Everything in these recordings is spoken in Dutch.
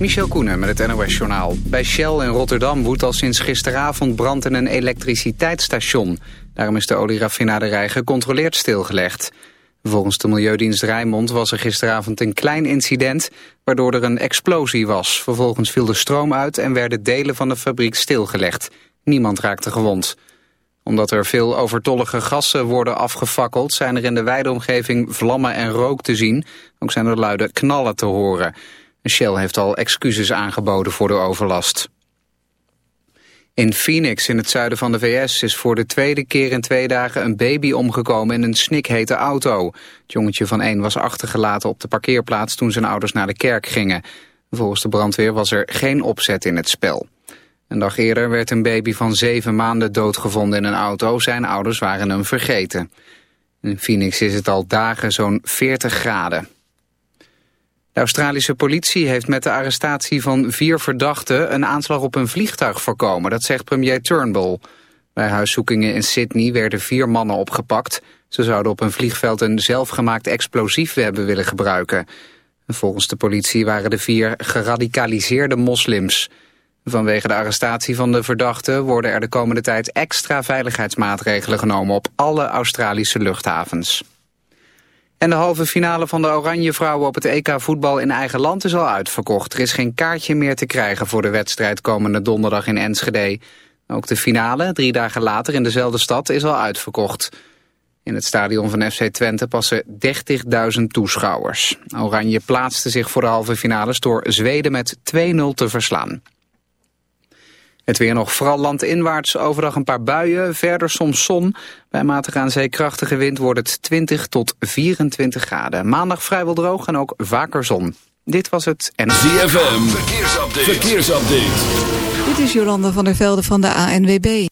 Michel Koenen met het NOS-journaal. Bij Shell in Rotterdam woedt al sinds gisteravond brand in een elektriciteitsstation. Daarom is de olieraffinaderij gecontroleerd stilgelegd. Volgens de Milieudienst Rijnmond was er gisteravond een klein incident... waardoor er een explosie was. Vervolgens viel de stroom uit en werden delen van de fabriek stilgelegd. Niemand raakte gewond. Omdat er veel overtollige gassen worden afgefakkeld... zijn er in de wijde omgeving vlammen en rook te zien. Ook zijn er luide knallen te horen. Shell heeft al excuses aangeboden voor de overlast. In Phoenix, in het zuiden van de VS, is voor de tweede keer in twee dagen een baby omgekomen in een snikhete auto. Het jongetje van één was achtergelaten op de parkeerplaats toen zijn ouders naar de kerk gingen. Volgens de brandweer was er geen opzet in het spel. Een dag eerder werd een baby van zeven maanden doodgevonden in een auto. Zijn ouders waren hem vergeten. In Phoenix is het al dagen zo'n 40 graden. De Australische politie heeft met de arrestatie van vier verdachten een aanslag op een vliegtuig voorkomen, dat zegt premier Turnbull. Bij huiszoekingen in Sydney werden vier mannen opgepakt. Ze zouden op een vliegveld een zelfgemaakt explosief hebben willen gebruiken. Volgens de politie waren de vier geradicaliseerde moslims. Vanwege de arrestatie van de verdachten worden er de komende tijd extra veiligheidsmaatregelen genomen op alle Australische luchthavens. En de halve finale van de Oranje Vrouwen op het EK voetbal in eigen land is al uitverkocht. Er is geen kaartje meer te krijgen voor de wedstrijd komende donderdag in Enschede. Ook de finale, drie dagen later in dezelfde stad, is al uitverkocht. In het stadion van FC Twente passen 30.000 toeschouwers. Oranje plaatste zich voor de halve finales door Zweden met 2-0 te verslaan. Het weer nog vooral landinwaarts overdag een paar buien. Verder soms zon. Bij matige aan zeekrachtige wind wordt het 20 tot 24 graden. Maandag vrijwel droog en ook vaker zon. Dit was het en... ZFM, verkeersupdate. verkeersupdate. Dit is Jolanda van der Velde van de ANWB.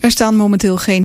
Er staan momenteel geen...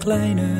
Kleine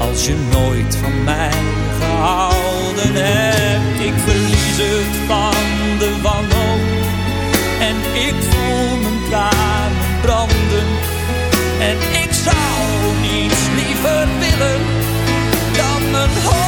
als je nooit van mij gehouden hebt? Ik verlies het van de wanhoop en ik voel mijn tranen branden. En ik zou niets liever willen dan mijn hoofd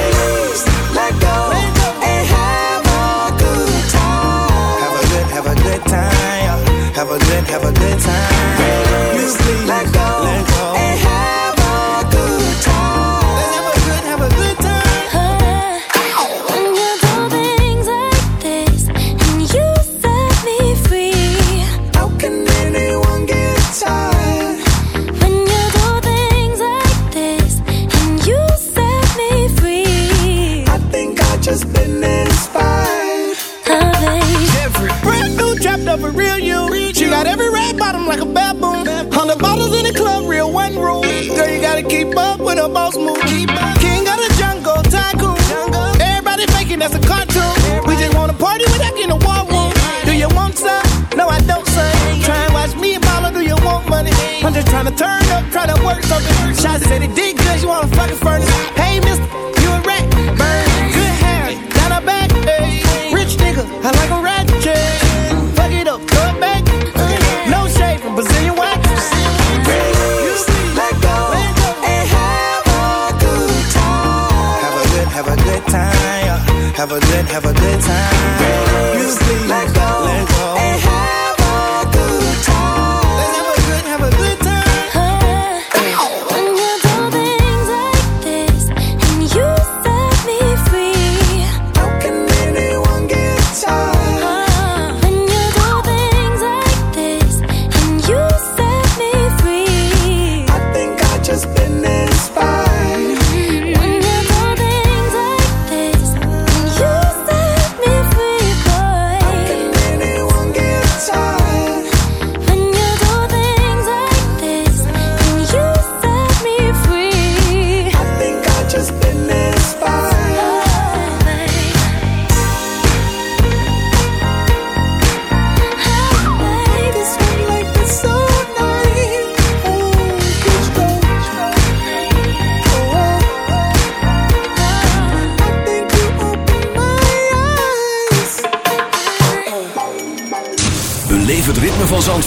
Good, have a good, have a good, have a good time. Raise, let go, let go, and have a good time. Let's have a good, have a good time. When you do bottom like a baboon. Hundred bottles in the club, real one rule. Girl, you gotta keep up with a boss move. King of the jungle, tycoon. Everybody faking that's a cartoon. We just wanna party without getting a war room. Do you want some? No, I don't, son. Try and watch me and mama, do you want money? I'm just trying to turn up, try to work something. Shots said it did good, you wanna fucking furnace. Hey, mister,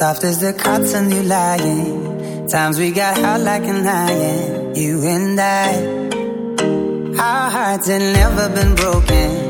soft as the cotton you lying. Times we got hot like an iron, you and I. Our hearts had never been broken.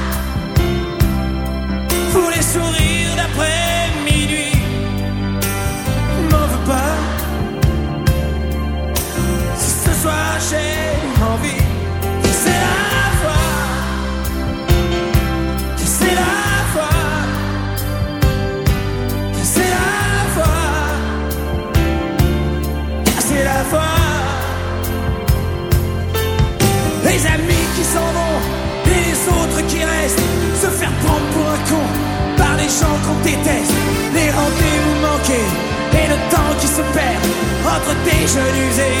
pour les sourires d'après minuit. M'en veux pas si ce soir j'ai je n'usais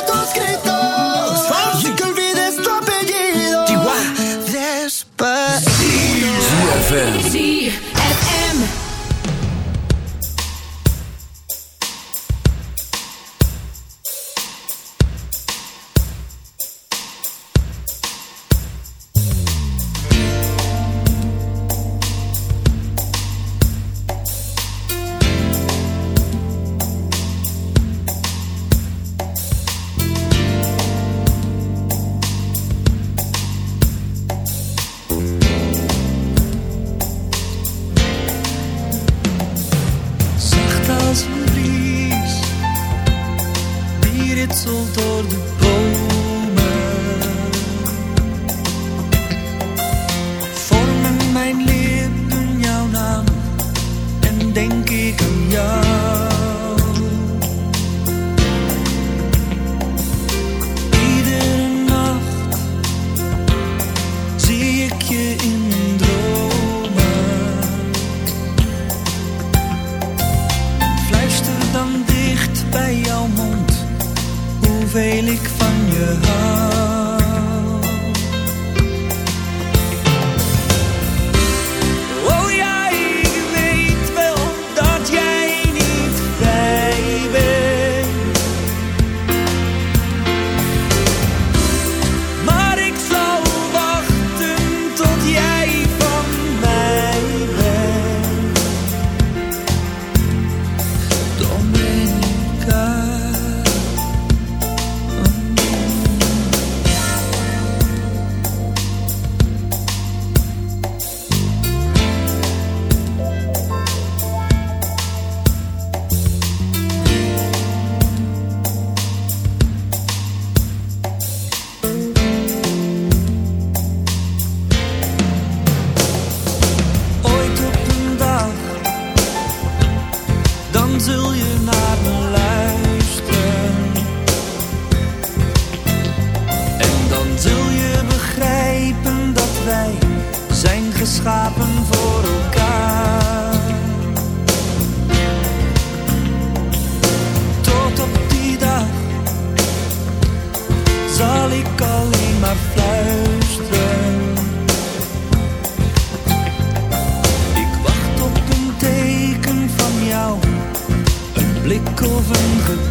zal ik alleen maar fluisteren. Ik wacht op een teken van jou, een blik of een gedachte